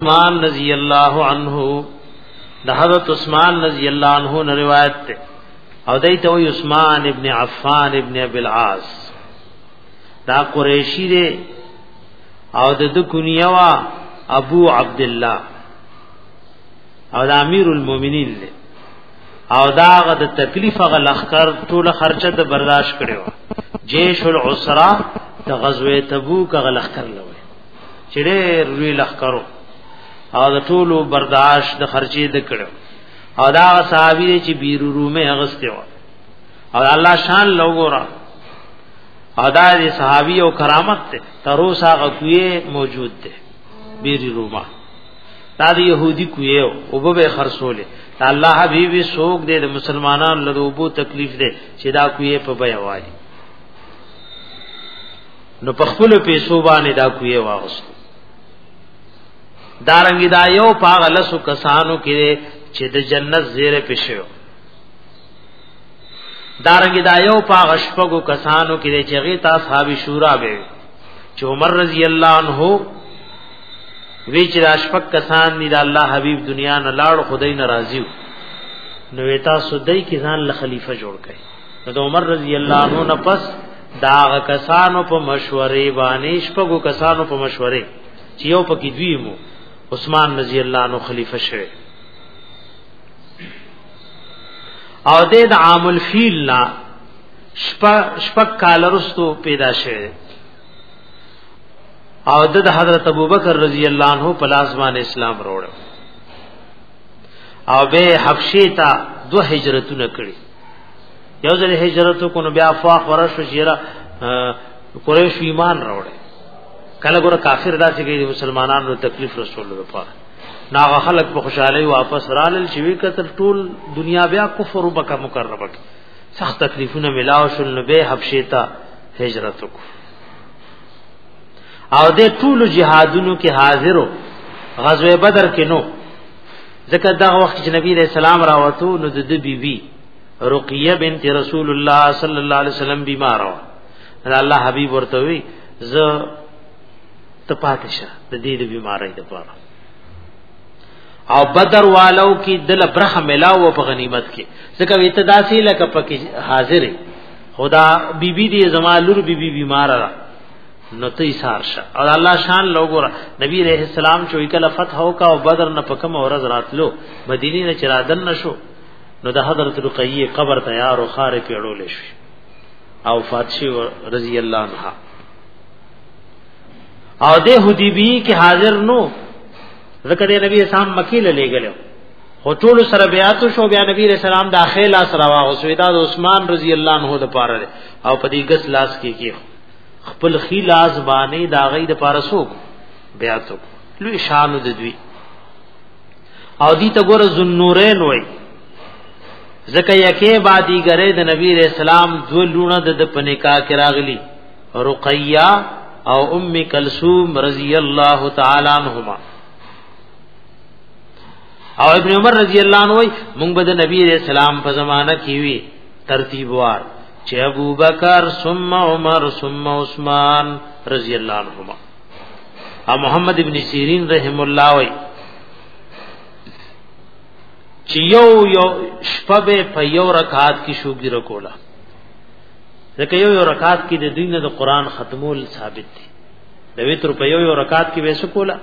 عثمان رضی الله عنه د حضرت عثمان رضی الله عنه نه روایت ده او دایته وی عثمان ابن عفان ابن ابي العاص دا قریشی دی او د د کنیوا ابو عبد الله او د امیر المؤمنین دی او دا غ د تکلیف غ لخر ټول خرچه د برداشت کړو جیش العسرا د غزوه تبوک غ لخر لوي چې ډېر لوی لخرو او د ټولو برداشت د خرچې د کړو او دا صحابي چې بیرو رومه اغسته و او الله شان لوګورا ادا دي صحابي او کرامت ته تر اوسه غوي موجود دي بیرو رومه دا د يهودي کوي او به خرصولې الله حبيبي سوق دې د مسلمانانو له وبو تکلیف دې چې دا کوي په بیا وایي نو په خپل پیسو باندې دا کوی واغست دارنګ دا یو پاغ لسو کسانو کې چې د جنت زیره پښو دارنګ دا یو پاغ شپګو کسانو کې چې غي تا صاحب شورا به چې عمر رضی الله عنه وی چې راشپک کسان دی د الله حبیب دنیا نه لاړ خدای ناراضي نو ویتا سودای کې ځان له خلیفہ جوړ کړي نو عمر رضی الله عنه نه پس داغه کسانو په مشورې باندې شپږو کسانو په مشورې چې یو پکې دوی مو عثمان رضی الله عنه خلیفہ شوه او د عام الفیل نا شپږ کال رستو پیدا شوه او د حضرت ابوبکر رضی الله عنه په لاس باندې اسلام وروړ او به حبشې ته دو هجرتونه کړی یو ځل هجرت کو نو بیا فوا خورا شو چیرې قریش ایمان راوړي کله ګور کافر داسې کې مسلمانانو ته تکلیف رسول الله پاره ناغه خلق په خوشحالي واپس رالل چې وی کتل ټول دنیا بیا کفر وبک مقربک سخت تکلیفونه ملاو شول نو به حبشه ته هجرت کو او د ټول جهادونو کې حاضرو غزوه بدر کې نو ځکه دا وخت چې نبی علیہ السلام راوتو نو د دې بیبي رقیه بنت رسول الله صلی الله علیه وسلم بیمار و الله حبیب ورته وی ز ته پاتې شه د دې د بیماری د پاره او بدر والو کې دل برخه ملاو په غنیمت کې ځکه وی ته داسې لکه پکې حاضر خدا بیبي دې زما لور بیبي بیمار را نو ته ایثار شه او الله شان لوګور نبی رحم السلام چې کله فتح وکا او بدر نه پکم اورز راتلو مدینه نه چرادن نشو نو د حضرت رقیه قبر تیار او خار پیړول شي او فاطمه رضی الله عنها او د حدیبی کې حاضر نو ذکر نبی اسلام مکی له لګلو خو ټول سره بیات شو بیا نبی رسول سلام د اخیلا سره واغ سویدا د عثمان رضی الله عنه د پاره او په دې ګس لاس کې کې خپل خی لاس باندې دا غي د پارسوک بیا تو لوی شان د دوی او دی ته ګور زنورین وای زکه یکه بادی غره د نبی رسول الله دو لونه د پنیکا کراغلی رقیہ او ام کلثوم رضی الله تعالی عنہما او ابن عمر رضی الله عنه وای مونږ به د نبی رسول الله په زمانہ کې وی ترتیب وار چې ابو بکر ثم عمر ثم عثمان رضی الله عنهما او محمد ابن سیرین رحم الله وی چې یو یو شپه په یو رکعات کې شوګی رکولا ځکه یو یو رکعات کې د دین د قران ختمول ثابت دی د وتر په یو یو رکعات کې وېس کولا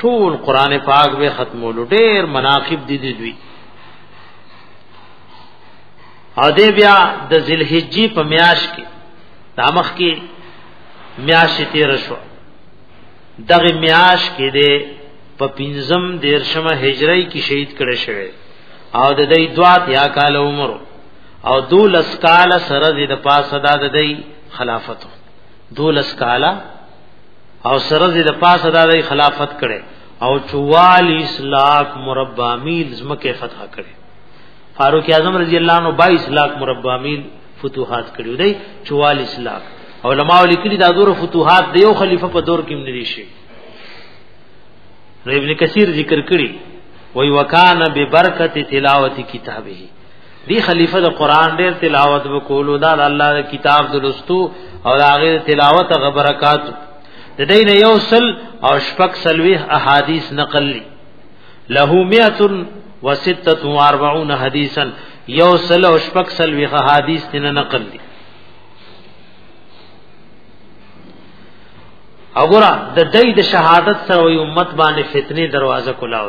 ټول قران پاک به ختمول ډېر مناقب دي دي دوی دی او دې بیا د ذلحجې په میاش کې دامخ کې میاش تیر شو دغه میاش کې دې په پنځم دیرشمه هجری کې شهید کړي شوی او د دې دوات یا کال عمر او دولس کال سره د پاسه د دې خلافت دولس کاله او سره دې د پاسه دا دی خلافت کړي او 44 لاک مربع میل زمکه فتح کړي فاروق اعظم رضی الله عنه 22 لاک مربع میل فتوحات کړي دی 44 لاک علماء لیکلي دا دور فتوحات دیو خلیفہ په دور کې مندري شي ابن کثیر ذکر کړي وی وکانه ببرکت تلاوت کتابه دی خلیفہ د قران ډیر تلاوت وکولو دا د الله د کتاب دلستو او هغه تلاوت غ برکات د دین یو سل او شپک سلوی احادیث نقل لی له 146 حدیثا یو سل او شپک سلوی احادیث تن نقل لی وګوره د دې د شهادت سره وي امت باندې فتنه دروازه کولاو